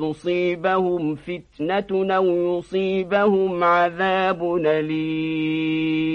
تصيبهم فتنة أو يصيبهم عذاب أليم.